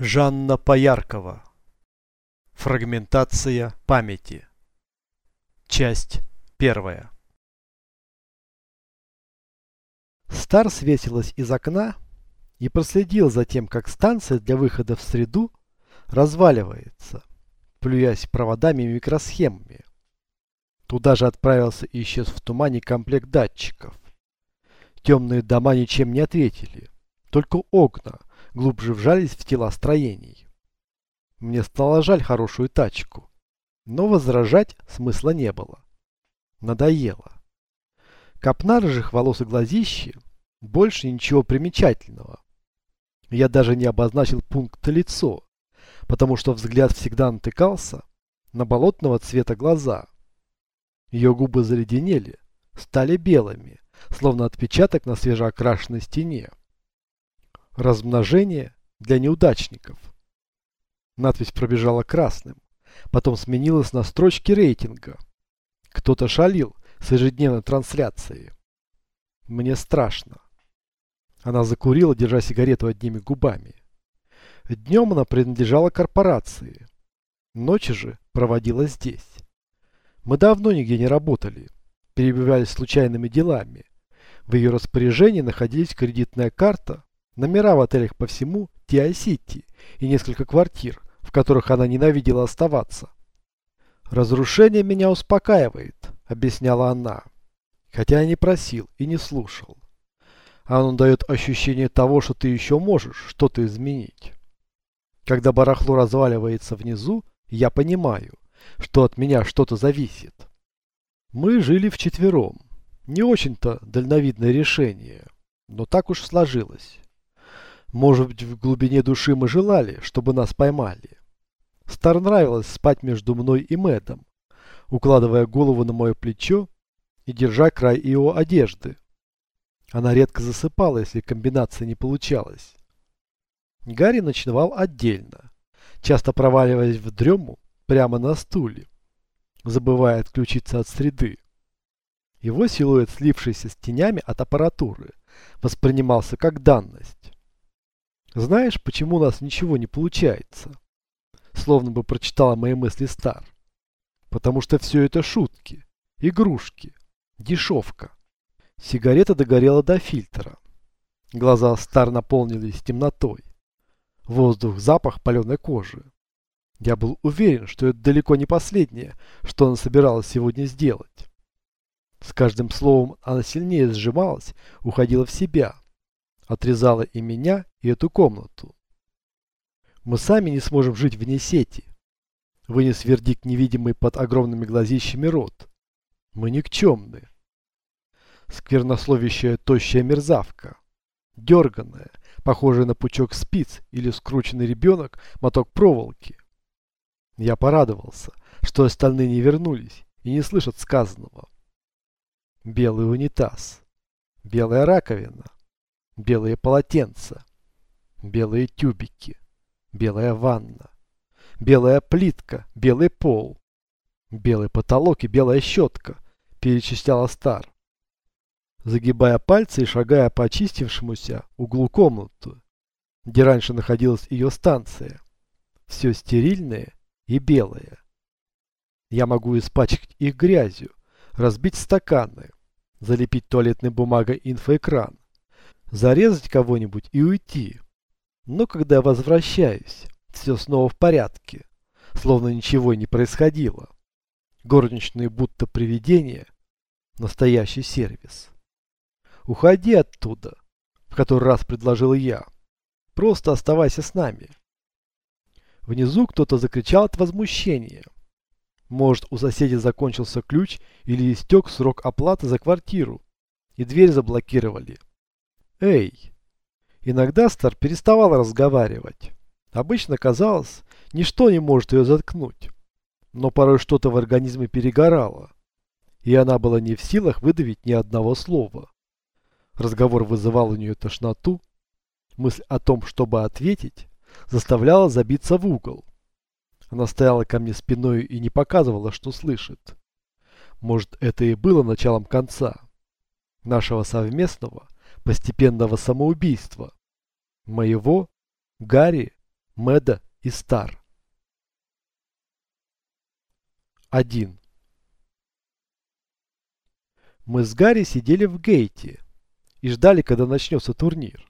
Жанна Пояркова. Фрагментация памяти. Часть первая. Стар свесилась из окна и проследил за тем, как станция для выхода в среду разваливается, плюясь проводами и микросхемами. Туда же отправился и исчез в тумане комплект датчиков. Темные дома ничем не ответили, только окна глубже вжались в тела строений. Мне стало жаль хорошую тачку, но возражать смысла не было. Надоело. Копна рыжих волос и глазищи, больше ничего примечательного. Я даже не обозначил пункт лицо, потому что взгляд всегда натыкался на болотного цвета глаза. Ее губы заледенели, стали белыми, словно отпечаток на свежеокрашенной стене. Размножение для неудачников. Надпись пробежала красным, потом сменилась на строчке рейтинга. Кто-то шалил с ежедневной трансляцией. Мне страшно. Она закурила, держа сигарету одними губами. Днем она принадлежала корпорации. Ночи же проводила здесь. Мы давно нигде не работали, перебивались случайными делами. В ее распоряжении находились кредитная карта, номера в отелях по всему Тиай-Сити и несколько квартир, в которых она ненавидела оставаться. «Разрушение меня успокаивает», — объясняла она, хотя я не просил и не слушал. Оно дает ощущение того, что ты еще можешь что-то изменить. Когда барахло разваливается внизу, я понимаю, что от меня что-то зависит. Мы жили вчетвером. Не очень-то дальновидное решение, но так уж сложилось. Может быть, в глубине души мы желали, чтобы нас поймали. Стар нравилось спать между мной и Мэдом, укладывая голову на мое плечо и держа край его одежды. Она редко засыпала, если комбинация не получалась. Гарри ночевал отдельно, часто проваливаясь в дрему прямо на стуле, забывая отключиться от среды. Его силуэт, слившийся с тенями от аппаратуры, воспринимался как данность. Знаешь, почему у нас ничего не получается? Словно бы прочитала мои мысли Стар. Потому что все это шутки, игрушки, дешевка. Сигарета догорела до фильтра. Глаза Стар наполнились темнотой. Воздух, запах паленой кожи. Я был уверен, что это далеко не последнее, что она собиралась сегодня сделать. С каждым словом она сильнее сжималась, уходила в себя отрезала и меня, и эту комнату. Мы сами не сможем жить вне сети. Вынес вердикт невидимый под огромными глазищами рот. Мы никчемны. Сквернословящая тощая мерзавка. Дерганная, похожая на пучок спиц или скрученный ребенок моток проволоки. Я порадовался, что остальные не вернулись и не слышат сказанного. Белый унитаз. Белая раковина белые полотенца, белые тюбики, белая ванна, белая плитка, белый пол, белый потолок и белая щетка, перечисляла Стар, загибая пальцы и шагая по очистившемуся углу комнаты, где раньше находилась ее станция. Все стерильное и белое. Я могу испачкать их грязью, разбить стаканы, залепить туалетной бумагой инфоэкран, зарезать кого-нибудь и уйти. Но когда я возвращаюсь, все снова в порядке, словно ничего не происходило. Горничные будто привидения, настоящий сервис. Уходи оттуда, в который раз предложил я. Просто оставайся с нами. Внизу кто-то закричал от возмущения. Может, у соседей закончился ключ или истек срок оплаты за квартиру, и дверь заблокировали. «Эй!» Иногда Стар переставала разговаривать. Обычно казалось, ничто не может ее заткнуть. Но порой что-то в организме перегорало, и она была не в силах выдавить ни одного слова. Разговор вызывал у нее тошноту. Мысль о том, чтобы ответить, заставляла забиться в угол. Она стояла ко мне спиной и не показывала, что слышит. Может, это и было началом конца. Нашего совместного, постепенного самоубийства. Моего, Гарри, Мэда и Стар. 1. Мы с Гарри сидели в гейте и ждали, когда начнется турнир.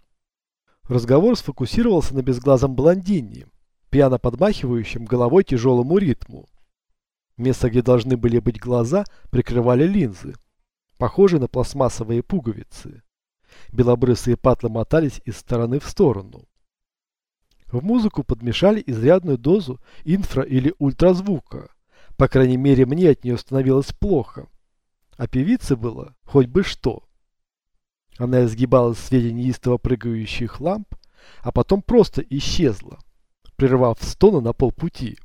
Разговор сфокусировался на безглазом блондине, пьяно подмахивающем головой тяжелому ритму. Место, где должны были быть глаза, прикрывали линзы, похожие на пластмассовые пуговицы. Белобрысые патлы мотались из стороны в сторону. В музыку подмешали изрядную дозу инфра- или ультразвука. По крайней мере, мне от нее становилось плохо. А певице было хоть бы что. Она изгибалась в свете неистово прыгающих ламп, а потом просто исчезла, прервав стоны на полпути.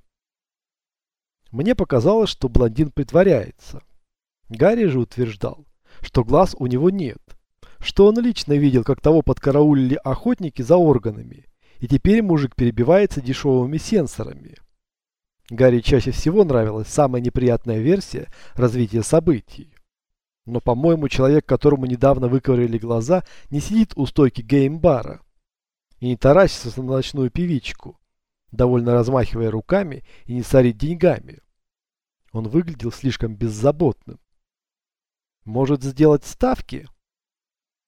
Мне показалось, что блондин притворяется. Гарри же утверждал, что глаз у него нет, что он лично видел, как того подкараулили охотники за органами, и теперь мужик перебивается дешевыми сенсорами. Гарри чаще всего нравилась самая неприятная версия развития событий. Но, по-моему, человек, которому недавно выковырили глаза, не сидит у стойки геймбара и не таращится на ночную певичку, довольно размахивая руками и не сорит деньгами. Он выглядел слишком беззаботным. «Может, сделать ставки?»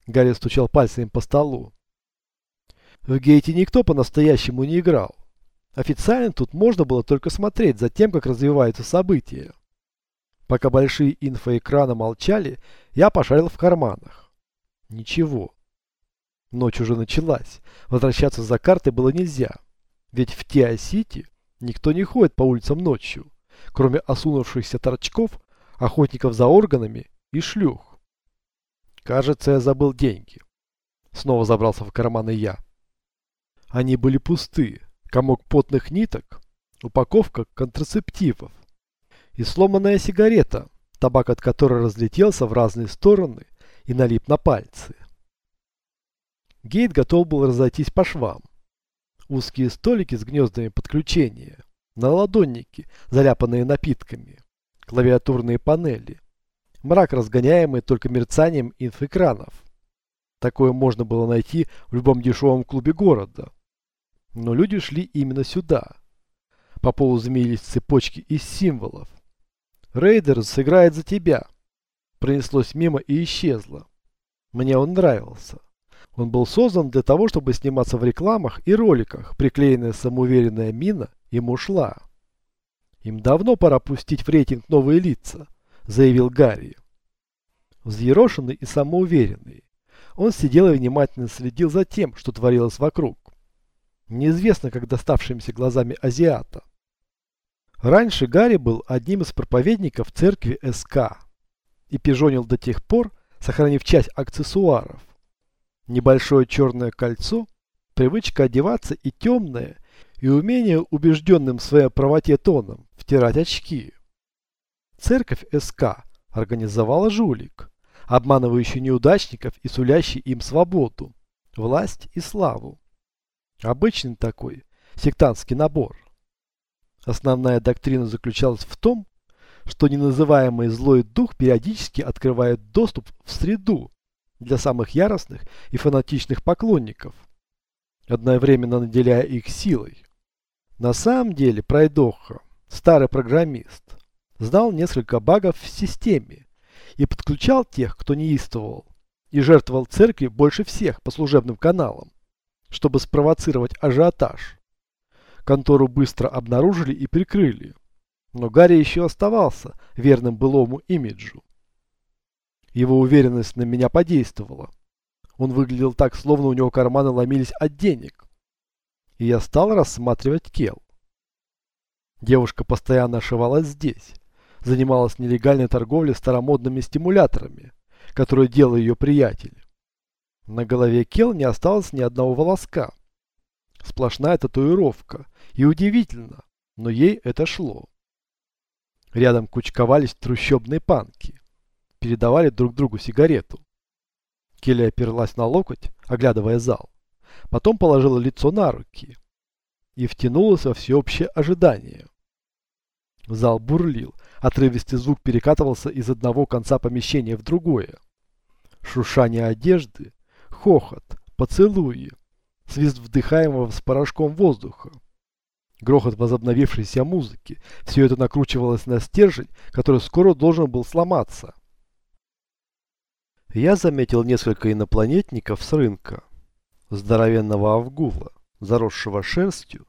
Гарри стучал пальцами по столу. В гейте никто по-настоящему не играл. Официально тут можно было только смотреть за тем, как развиваются события. Пока большие инфоэкраны молчали, я пошарил в карманах. Ничего. Ночь уже началась. Возвращаться за картой было нельзя. Ведь в Тиа-Сити никто не ходит по улицам ночью, кроме осунувшихся торчков, охотников за органами и шлюх. Кажется, я забыл деньги. Снова забрался в карманы я. Они были пусты. Комок потных ниток, упаковка контрацептивов и сломанная сигарета, табак от которой разлетелся в разные стороны и налип на пальцы. Гейт готов был разойтись по швам. Узкие столики с гнездами подключения, наладонники, заляпанные напитками, клавиатурные панели, мрак, разгоняемый только мерцанием инфоэкранов. Такое можно было найти в любом дешевом клубе города. Но люди шли именно сюда. По полу змеились цепочки из символов. Рейдер сыграет за тебя. Пронеслось мимо и исчезло. Мне он нравился. Он был создан для того, чтобы сниматься в рекламах и роликах. Приклеенная самоуверенная мина ему шла. Им давно пора пустить в рейтинг новые лица, заявил Гарри. Взъерошенный и самоуверенный. Он сидел и внимательно следил за тем, что творилось вокруг. Неизвестно, как доставшимися глазами азиата. Раньше Гарри был одним из проповедников церкви СК и пижонил до тех пор, сохранив часть аксессуаров. Небольшое черное кольцо, привычка одеваться и темное, и умение убежденным в своей правоте тоном втирать очки. Церковь СК организовала жулик, обманывающий неудачников и сулящий им свободу, власть и славу. Обычный такой сектантский набор. Основная доктрина заключалась в том, что неназываемый злой дух периодически открывает доступ в среду для самых яростных и фанатичных поклонников, одновременно наделяя их силой. На самом деле Пройдоха, старый программист, знал несколько багов в системе и подключал тех, кто неистовал, и жертвовал церкви больше всех по служебным каналам, чтобы спровоцировать ажиотаж. Контору быстро обнаружили и прикрыли. Но Гарри еще оставался верным былому имиджу. Его уверенность на меня подействовала. Он выглядел так, словно у него карманы ломились от денег. И я стал рассматривать Кел. Девушка постоянно ошивалась здесь. Занималась нелегальной торговлей старомодными стимуляторами, которые делал ее приятель. На голове Кел не осталось ни одного волоска. Сплошная татуировка. И удивительно, но ей это шло. Рядом кучковались трущобные панки. Передавали друг другу сигарету. Келли оперлась на локоть, оглядывая зал. Потом положила лицо на руки. И втянулась во всеобщее ожидание. Зал бурлил. Отрывистый звук перекатывался из одного конца помещения в другое. Шуршание одежды, хохот, поцелуи свист вдыхаемого с порошком воздуха, Грохот возобновившейся музыки. Все это накручивалось на стержень, который скоро должен был сломаться. Я заметил несколько инопланетников с рынка. Здоровенного Авгула, заросшего шерстью,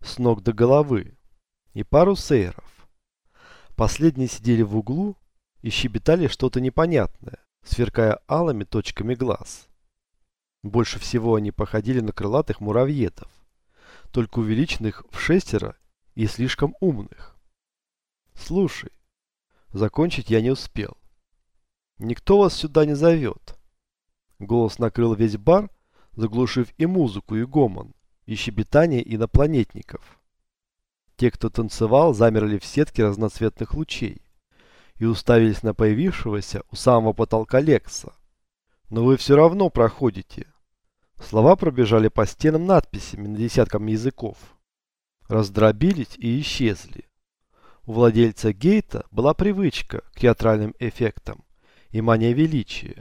с ног до головы, и пару сейров. Последние сидели в углу и щебетали что-то непонятное, сверкая алыми точками глаз. Больше всего они походили на крылатых муравьетов, только увеличенных в шестеро и слишком умных. Слушай, закончить я не успел. Никто вас сюда не зовет. Голос накрыл весь бар, заглушив и музыку, и гомон, и щебетание инопланетников. Те, кто танцевал, замерли в сетке разноцветных лучей и уставились на появившегося у самого потолка Лекса. Но вы все равно проходите. Слова пробежали по стенам надписями на десяткам языков. Раздробились и исчезли. У владельца гейта была привычка к театральным эффектам и мания величия.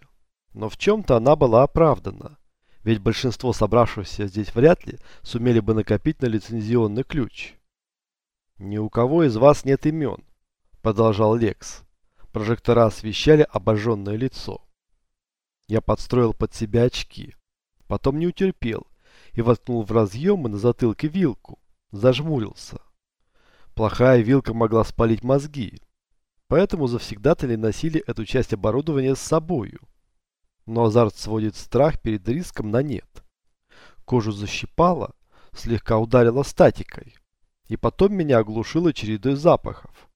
Но в чем-то она была оправдана, ведь большинство собравшихся здесь вряд ли сумели бы накопить на лицензионный ключ. «Ни у кого из вас нет имен», — продолжал Лекс. Прожектора освещали обожженное лицо. Я подстроил под себя очки. Потом не утерпел и воткнул в разъемы на затылке вилку. Зажмурился. Плохая вилка могла спалить мозги. Поэтому завсегдатели носили эту часть оборудования с собою. Но азарт сводит страх перед риском на нет. Кожу защипало, слегка ударило статикой. И потом меня оглушило чередой запахов.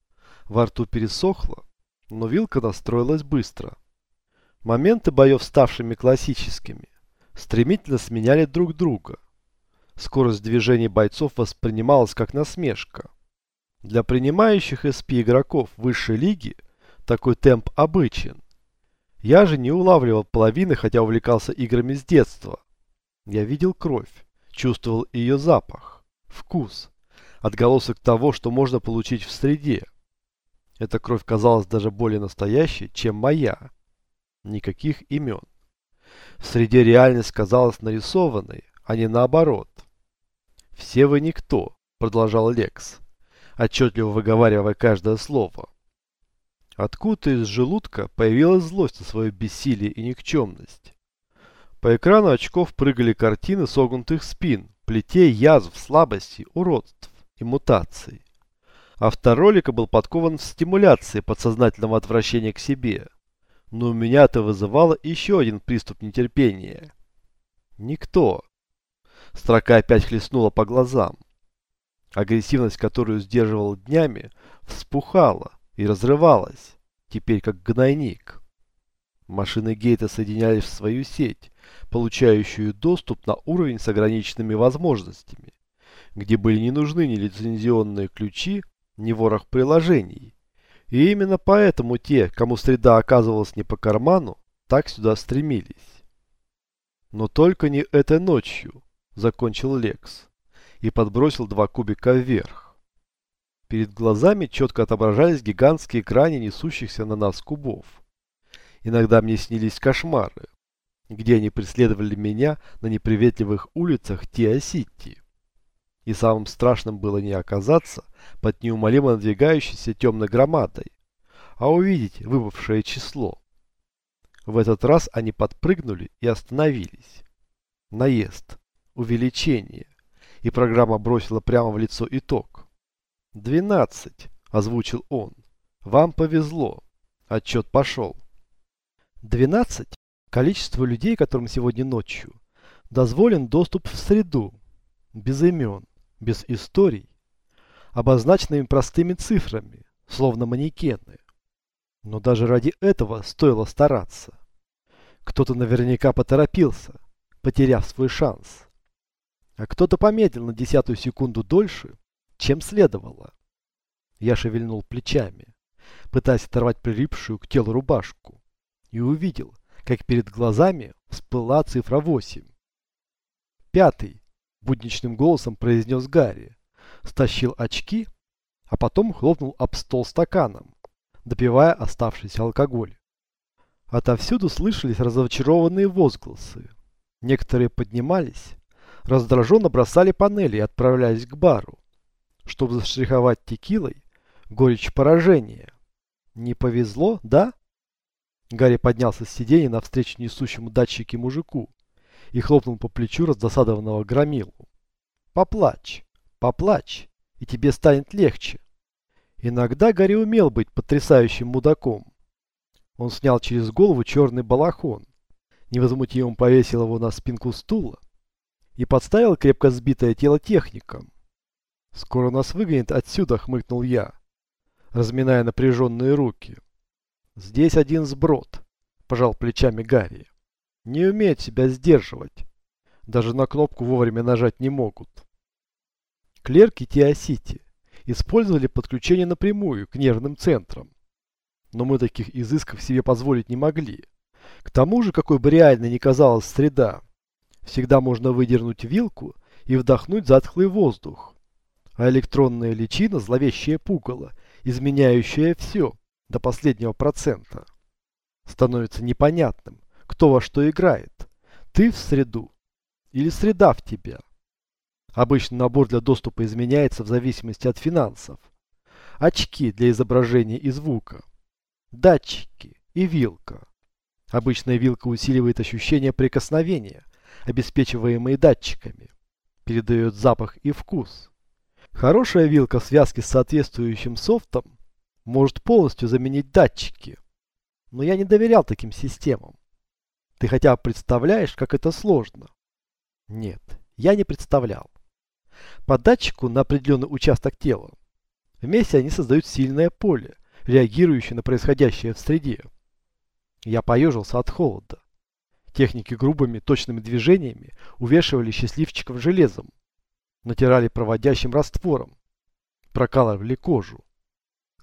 Во рту пересохло, но вилка настроилась быстро. Моменты боев, ставшими классическими, стремительно сменяли друг друга. Скорость движений бойцов воспринималась как насмешка. Для принимающих SP игроков высшей лиги такой темп обычен. Я же не улавливал половины, хотя увлекался играми с детства. Я видел кровь, чувствовал ее запах, вкус отголосок того, что можно получить в среде. Эта кровь казалась даже более настоящей, чем моя. Никаких имен. В среде реальность казалась нарисованной, а не наоборот. «Все вы никто», — продолжал Лекс, отчетливо выговаривая каждое слово. Откуда-то из желудка появилась злость на свое бессилие и никчемность. По экрану очков прыгали картины согнутых спин, плетей, язв, слабостей, уродств и мутаций. Авторолика был подкован в стимуляции подсознательного отвращения к себе. Но у меня это вызывало еще один приступ нетерпения. Никто. Строка опять хлестнула по глазам. Агрессивность, которую сдерживал днями, вспухала и разрывалась, теперь как гнойник. Машины Гейта соединялись в свою сеть, получающую доступ на уровень с ограниченными возможностями где были не нужны ни лицензионные ключи, ни ворох приложений. И именно поэтому те, кому среда оказывалась не по карману, так сюда стремились. Но только не этой ночью, закончил Лекс и подбросил два кубика вверх. Перед глазами четко отображались гигантские экраны несущихся на нас кубов. Иногда мне снились кошмары, где они преследовали меня на неприветливых улицах Тиа-Сити. И самым страшным было не оказаться под неумолимо надвигающейся темной громадой, а увидеть выпавшее число. В этот раз они подпрыгнули и остановились. Наезд, увеличение, и программа бросила прямо в лицо итог. «Двенадцать», – озвучил он. «Вам повезло. Отчет пошел». «Двенадцать – количество людей, которым сегодня ночью дозволен доступ в среду, без имен, без историй, обозначенными простыми цифрами, словно манекены. Но даже ради этого стоило стараться. Кто-то наверняка поторопился, потеряв свой шанс. А кто-то помедлил на десятую секунду дольше, чем следовало. Я шевельнул плечами, пытаясь оторвать прилипшую к телу рубашку, и увидел, как перед глазами всплыла цифра 8. Пятый, будничным голосом произнес Гарри. Стащил очки, а потом хлопнул об стол стаканом, допивая оставшийся алкоголь. Отовсюду слышались разочарованные возгласы. Некоторые поднимались, раздраженно бросали панели и отправлялись к бару, чтобы заштриховать текилой горечь поражения. Не повезло, да? Гарри поднялся с сиденья навстречу несущему датчики мужику и хлопнул по плечу раздосадованного громилу. Поплачь, поплачь, и тебе станет легче. Иногда Гарри умел быть потрясающим мудаком. Он снял через голову черный балахон, невозмутимо повесил его на спинку стула и подставил крепко сбитое тело техникам. «Скоро нас выгонят отсюда», — хмыкнул я, разминая напряженные руки. «Здесь один сброд», – пожал плечами Гарри. «Не умеет себя сдерживать. Даже на кнопку вовремя нажать не могут». Клерки Теосити использовали подключение напрямую к нервным центрам. Но мы таких изысков себе позволить не могли. К тому же, какой бы реально ни казалась среда, всегда можно выдернуть вилку и вдохнуть затхлый воздух. А электронная личина – зловещее пугало, изменяющее все – до последнего процента. Становится непонятным, кто во что играет. Ты в среду или среда в тебя. Обычно набор для доступа изменяется в зависимости от финансов. Очки для изображения и звука. Датчики и вилка. Обычная вилка усиливает ощущение прикосновения, обеспечиваемые датчиками. Передает запах и вкус. Хорошая вилка в связке с соответствующим софтом может полностью заменить датчики. Но я не доверял таким системам. Ты хотя бы представляешь, как это сложно? Нет, я не представлял. По датчику на определенный участок тела вместе они создают сильное поле, реагирующее на происходящее в среде. Я поежился от холода. Техники грубыми, точными движениями увешивали счастливчиков железом, натирали проводящим раствором, прокалывали кожу.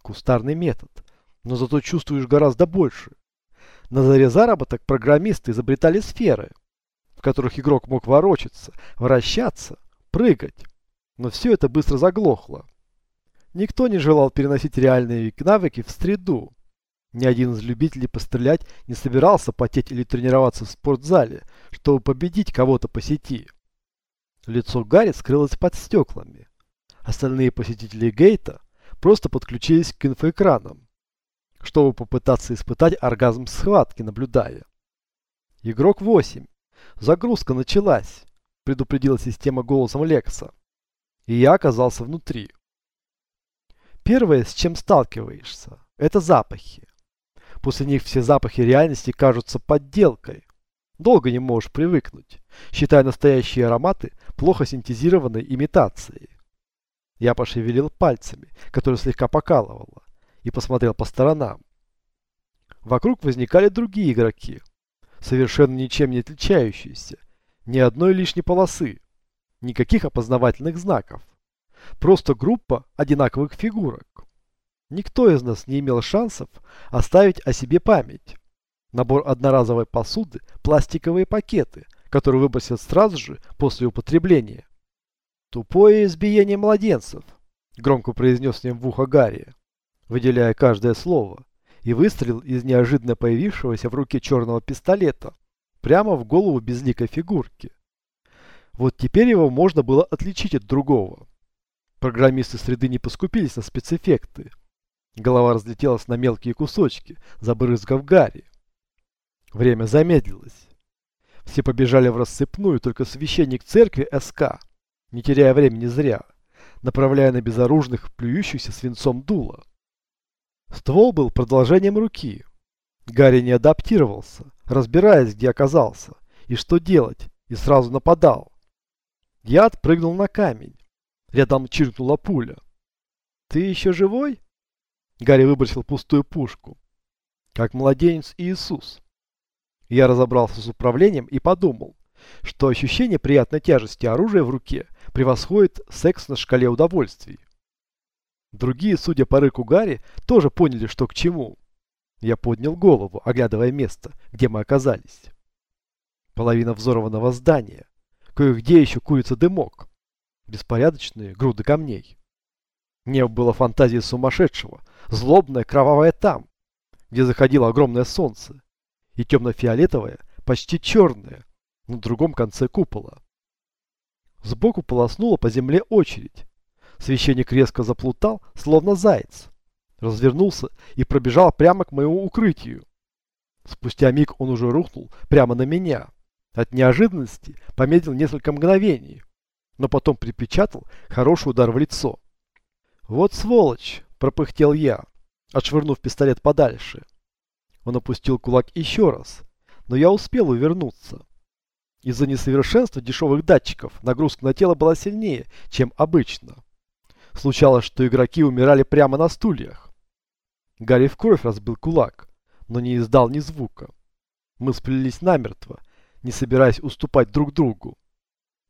Кустарный метод. Но зато чувствуешь гораздо больше. На заре заработок программисты изобретали сферы, в которых игрок мог ворочаться, вращаться, прыгать. Но все это быстро заглохло. Никто не желал переносить реальные навыки в среду. Ни один из любителей пострелять не собирался потеть или тренироваться в спортзале, чтобы победить кого-то по сети. Лицо Гарри скрылось под стеклами. Остальные посетители Гейта просто подключились к инфоэкранам, чтобы попытаться испытать оргазм схватки, наблюдая. Игрок 8. Загрузка началась, предупредила система голосом Лекса. И я оказался внутри. Первое, с чем сталкиваешься, это запахи. После них все запахи реальности кажутся подделкой. Долго не можешь привыкнуть, считая настоящие ароматы плохо синтезированной имитацией. Я пошевелил пальцами, которые слегка покалывало, и посмотрел по сторонам. Вокруг возникали другие игроки, совершенно ничем не отличающиеся, ни одной лишней полосы, никаких опознавательных знаков. Просто группа одинаковых фигурок. Никто из нас не имел шансов оставить о себе память. Набор одноразовой посуды, пластиковые пакеты, которые выбросят сразу же после употребления. «Тупое избиение младенцев», — громко произнес ним в ухо Гарри, выделяя каждое слово, и выстрелил из неожиданно появившегося в руке черного пистолета прямо в голову безликой фигурки. Вот теперь его можно было отличить от другого. Программисты среды не поскупились на спецэффекты. Голова разлетелась на мелкие кусочки, забрызгав Гарри. Время замедлилось. Все побежали в рассыпную, только священник церкви СК не теряя времени зря, направляя на безоружных, плюющихся свинцом дуло. Ствол был продолжением руки. Гарри не адаптировался, разбираясь, где оказался, и что делать, и сразу нападал. Я отпрыгнул на камень. Рядом чиркнула пуля. «Ты еще живой?» Гарри выбросил пустую пушку. Как младенец Иисус. Я разобрался с управлением и подумал, что ощущение приятной тяжести оружия в руке превосходит секс на шкале удовольствий. Другие, судя по рыку Гарри, тоже поняли, что к чему. Я поднял голову, оглядывая место, где мы оказались. Половина взорванного здания. Кое-где еще куется дымок. Беспорядочные груды камней. Небо было фантазией сумасшедшего, злобное, кровавое там, где заходило огромное солнце, и темно-фиолетовое, почти черное, на другом конце купола. Сбоку полоснула по земле очередь. Священник резко заплутал, словно заяц. Развернулся и пробежал прямо к моему укрытию. Спустя миг он уже рухнул прямо на меня. От неожиданности помедлил несколько мгновений, но потом припечатал хороший удар в лицо. «Вот сволочь!» – пропыхтел я, отшвырнув пистолет подальше. Он опустил кулак еще раз, но я успел увернуться. Из-за несовершенства дешевых датчиков нагрузка на тело была сильнее, чем обычно. Случалось, что игроки умирали прямо на стульях. Гарри в кровь разбил кулак, но не издал ни звука. Мы сплелись намертво, не собираясь уступать друг другу.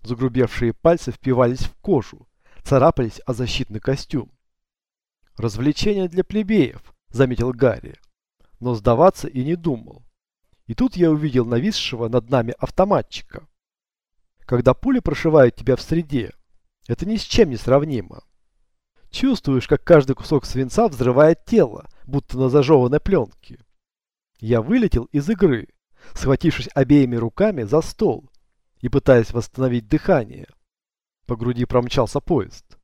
Загрубевшие пальцы впивались в кожу, царапались о защитный костюм. «Развлечение для плебеев», — заметил Гарри, но сдаваться и не думал. И тут я увидел нависшего над нами автоматчика. Когда пули прошивают тебя в среде, это ни с чем не сравнимо. Чувствуешь, как каждый кусок свинца взрывает тело, будто на зажеванной пленке. Я вылетел из игры, схватившись обеими руками за стол и пытаясь восстановить дыхание. По груди промчался поезд.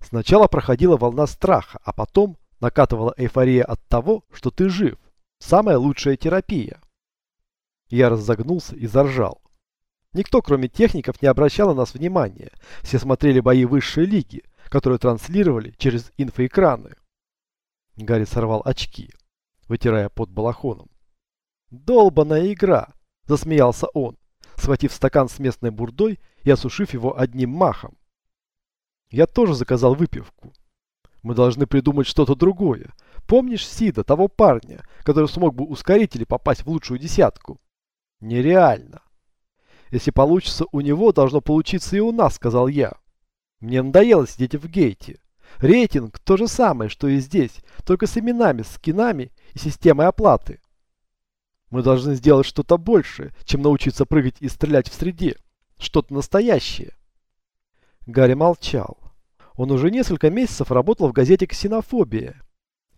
Сначала проходила волна страха, а потом накатывала эйфория от того, что ты жив. Самая лучшая терапия. Я разогнулся и заржал. Никто, кроме техников, не обращал на нас внимания. Все смотрели бои высшей лиги, которые транслировали через инфоэкраны. Гарри сорвал очки, вытирая под балахоном. «Долбаная игра!» – засмеялся он, схватив стакан с местной бурдой и осушив его одним махом. Я тоже заказал выпивку. Мы должны придумать что-то другое. Помнишь Сида, того парня, который смог бы ускорить или попасть в лучшую десятку? Нереально. Если получится у него, должно получиться и у нас, сказал я. Мне надоело сидеть в гейте. Рейтинг то же самое, что и здесь, только с именами, скинами и системой оплаты. Мы должны сделать что-то большее, чем научиться прыгать и стрелять в среде. Что-то настоящее. Гарри молчал. Он уже несколько месяцев работал в газете «Ксенофобия»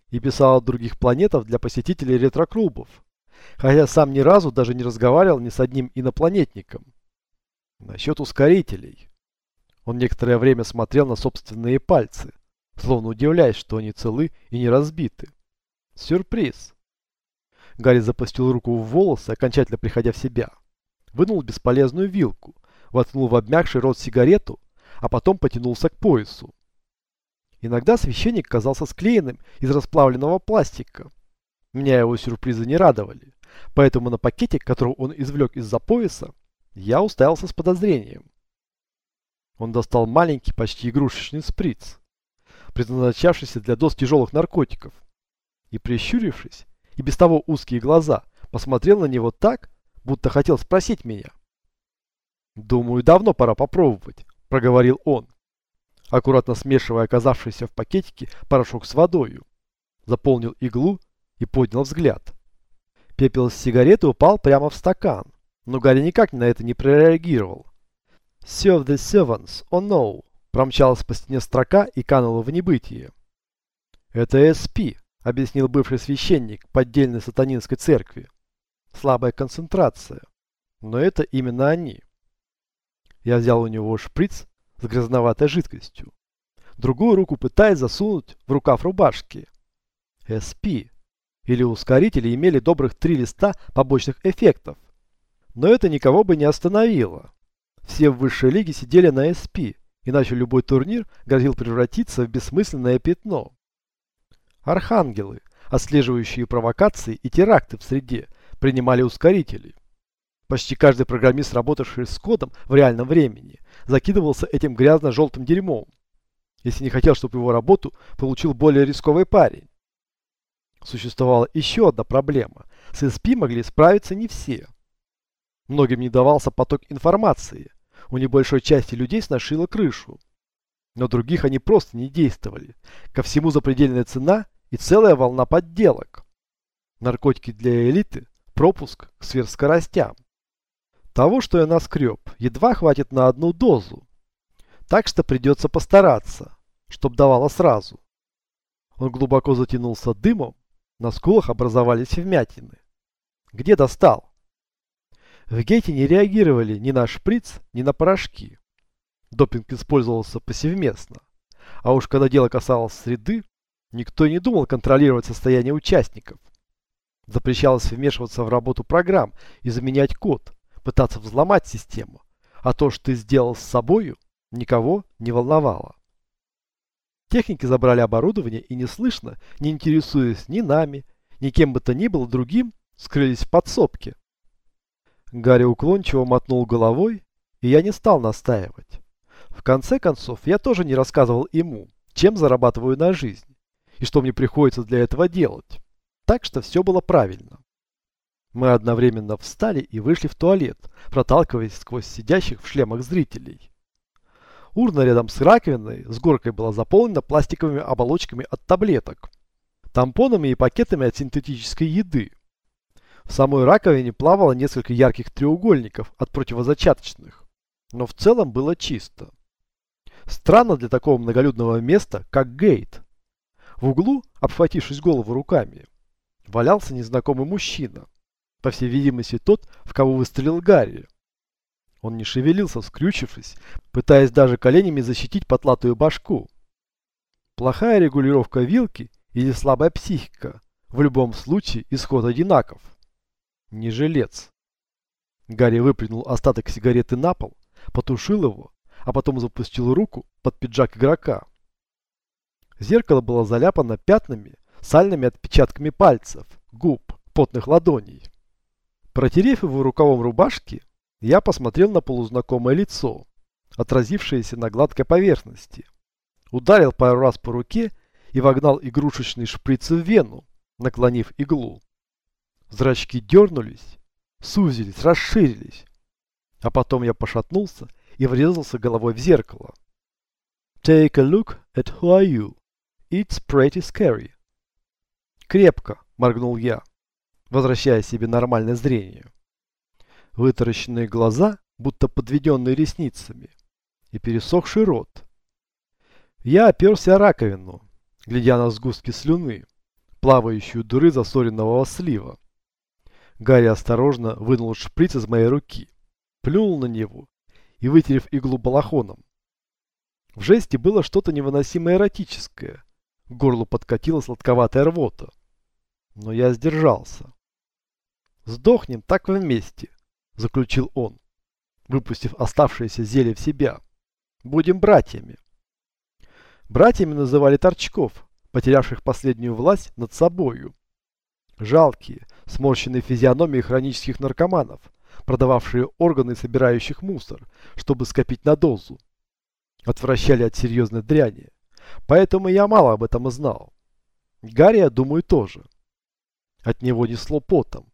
и писал о других планетах для посетителей ретро-клубов хотя сам ни разу даже не разговаривал ни с одним инопланетником. Насчет ускорителей. Он некоторое время смотрел на собственные пальцы, словно удивляясь, что они целы и не разбиты. Сюрприз. Гарри запустил руку в волосы, окончательно приходя в себя. Вынул бесполезную вилку, воткнул в обмякший рот сигарету, а потом потянулся к поясу. Иногда священник казался склеенным из расплавленного пластика, меня его сюрпризы не радовали, поэтому на пакете, который он извлек из-за пояса, я уставился с подозрением. Он достал маленький, почти игрушечный сприц, предназначавшийся для доз тяжелых наркотиков, и, прищурившись, и без того узкие глаза, посмотрел на него так, будто хотел спросить меня. «Думаю, давно пора попробовать», – проговорил он, аккуратно смешивая оказавшийся в пакетике порошок с водою. Заполнил иглу и поднял взгляд. Пепел с сигареты упал прямо в стакан, но Гарри никак на это не прореагировал. «Serve the servants, or no!» промчалась по стене строка и канула в небытие. «Это SP», — объяснил бывший священник поддельной сатанинской церкви. «Слабая концентрация. Но это именно они». Я взял у него шприц с грязноватой жидкостью. Другую руку пытаясь засунуть в рукав рубашки. SP или ускорители имели добрых три листа побочных эффектов. Но это никого бы не остановило. Все в высшей лиге сидели на SP, иначе любой турнир грозил превратиться в бессмысленное пятно. Архангелы, отслеживающие провокации и теракты в среде, принимали ускорители. Почти каждый программист, работавший с кодом в реальном времени, закидывался этим грязно-желтым дерьмом, если не хотел, чтобы его работу получил более рисковый парень. Существовала еще одна проблема. С СП могли справиться не все. Многим не давался поток информации. У небольшой части людей сношило крышу. Но других они просто не действовали. Ко всему запредельная цена и целая волна подделок. Наркотики для элиты, пропуск к сверхскоростям. Того, что я наскреб, едва хватит на одну дозу. Так что придется постараться, чтоб давало сразу. Он глубоко затянулся дымом на скулах образовались вмятины. Где достал? В гейте не реагировали ни на шприц, ни на порошки. Допинг использовался повсеместно. А уж когда дело касалось среды, никто не думал контролировать состояние участников. Запрещалось вмешиваться в работу программ и заменять код, пытаться взломать систему. А то, что ты сделал с собою, никого не волновало. Техники забрали оборудование и неслышно, не интересуясь ни нами, ни кем бы то ни было другим, скрылись в подсобке. Гарри уклончиво мотнул головой, и я не стал настаивать. В конце концов, я тоже не рассказывал ему, чем зарабатываю на жизнь, и что мне приходится для этого делать. Так что все было правильно. Мы одновременно встали и вышли в туалет, проталкиваясь сквозь сидящих в шлемах зрителей. Урна рядом с раковиной с горкой была заполнена пластиковыми оболочками от таблеток, тампонами и пакетами от синтетической еды. В самой раковине плавало несколько ярких треугольников от противозачаточных, но в целом было чисто. Странно для такого многолюдного места, как гейт. В углу, обхватившись голову руками, валялся незнакомый мужчина, по всей видимости тот, в кого выстрелил Гарри. Он не шевелился, скрючившись, пытаясь даже коленями защитить потлатую башку. Плохая регулировка вилки или слабая психика. В любом случае исход одинаков. Не жилец. Гарри выплюнул остаток сигареты на пол, потушил его, а потом запустил руку под пиджак игрока. Зеркало было заляпано пятнами, сальными отпечатками пальцев, губ, потных ладоней. Протерев его рукавом рубашки, я посмотрел на полузнакомое лицо, отразившееся на гладкой поверхности. Ударил пару раз по руке и вогнал игрушечный шприц в вену, наклонив иглу. Зрачки дернулись, сузились, расширились. А потом я пошатнулся и врезался головой в зеркало. Take a look at who are you. It's pretty scary. Крепко, моргнул я, возвращая себе нормальное зрение вытаращенные глаза, будто подведенные ресницами, и пересохший рот. Я оперся о раковину, глядя на сгустки слюны, плавающую дыры засоренного слива. Гарри осторожно вынул шприц из моей руки, плюнул на него и, вытерев иглу балахоном. В жесте было что-то невыносимо эротическое. К горлу подкатила сладковатая рвота. Но я сдержался. Сдохнем так вместе, заключил он, выпустив оставшееся зелье в себя. Будем братьями. Братьями называли торчков, потерявших последнюю власть над собою. Жалкие, сморщенные физиономии хронических наркоманов, продававшие органы и собирающих мусор, чтобы скопить на дозу. Отвращали от серьезной дряни. Поэтому я мало об этом знал. Гарри, я думаю, тоже. От него несло потом.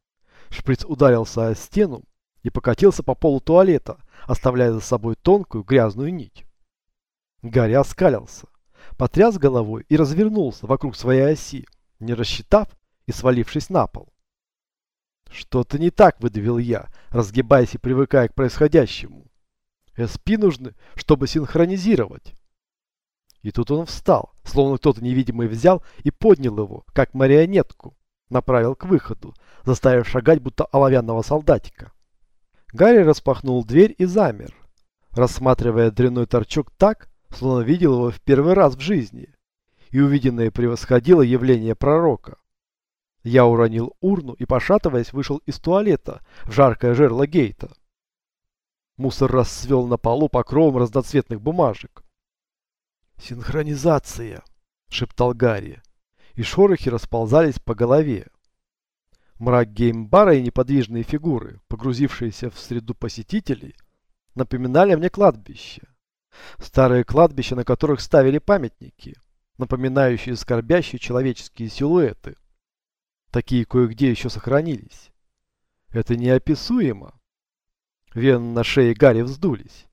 Шприц ударился о стену, и покатился по полу туалета, оставляя за собой тонкую грязную нить. Гарри оскалился, потряс головой и развернулся вокруг своей оси, не рассчитав и свалившись на пол. «Что-то не так», — выдавил я, разгибаясь и привыкая к происходящему. «СП нужны, чтобы синхронизировать». И тут он встал, словно кто-то невидимый взял и поднял его, как марионетку, направил к выходу, заставив шагать, будто оловянного солдатика. Гарри распахнул дверь и замер, рассматривая дрянной торчок так, словно видел его в первый раз в жизни, и увиденное превосходило явление пророка. Я уронил урну и, пошатываясь, вышел из туалета в жаркое жерло гейта. Мусор расцвел на полу покровом разноцветных бумажек. «Синхронизация!» — шептал Гарри, и шорохи расползались по голове. Мрак геймбара и неподвижные фигуры, погрузившиеся в среду посетителей, напоминали мне кладбище. Старые кладбища, на которых ставили памятники, напоминающие скорбящие человеческие силуэты. Такие кое-где еще сохранились. Это неописуемо. Вены на шее Гарри вздулись.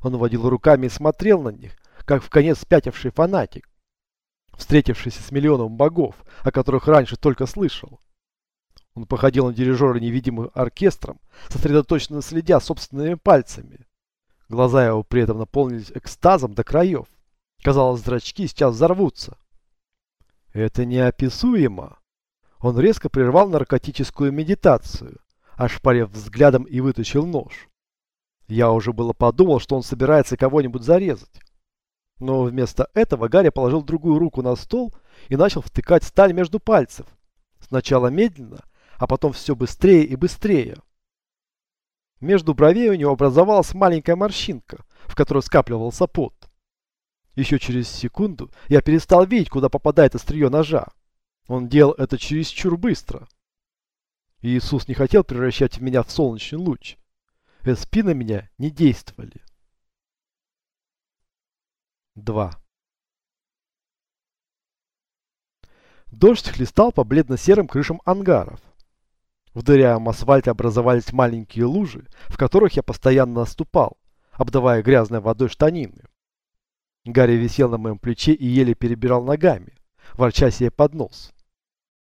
Он водил руками и смотрел на них, как в конец спятивший фанатик, встретившийся с миллионом богов, о которых раньше только слышал. Он походил на дирижера невидимым оркестром, сосредоточенно следя собственными пальцами. Глаза его при этом наполнились экстазом до краев. Казалось, зрачки сейчас взорвутся. Это неописуемо. Он резко прервал наркотическую медитацию, ошпарив взглядом и вытащил нож. Я уже было подумал, что он собирается кого-нибудь зарезать. Но вместо этого Гарри положил другую руку на стол и начал втыкать сталь между пальцев. Сначала медленно, а потом все быстрее и быстрее. Между бровей у него образовалась маленькая морщинка, в которой скапливался пот. Еще через секунду я перестал видеть, куда попадает острие ножа. Он делал это чересчур быстро. Иисус не хотел превращать меня в солнечный луч. СП на меня не действовали. 2. Дождь хлестал по бледно-серым крышам ангаров. В дырявом асфальте образовались маленькие лужи, в которых я постоянно наступал, обдавая грязной водой штанины. Гарри висел на моем плече и еле перебирал ногами, ворча себе под нос.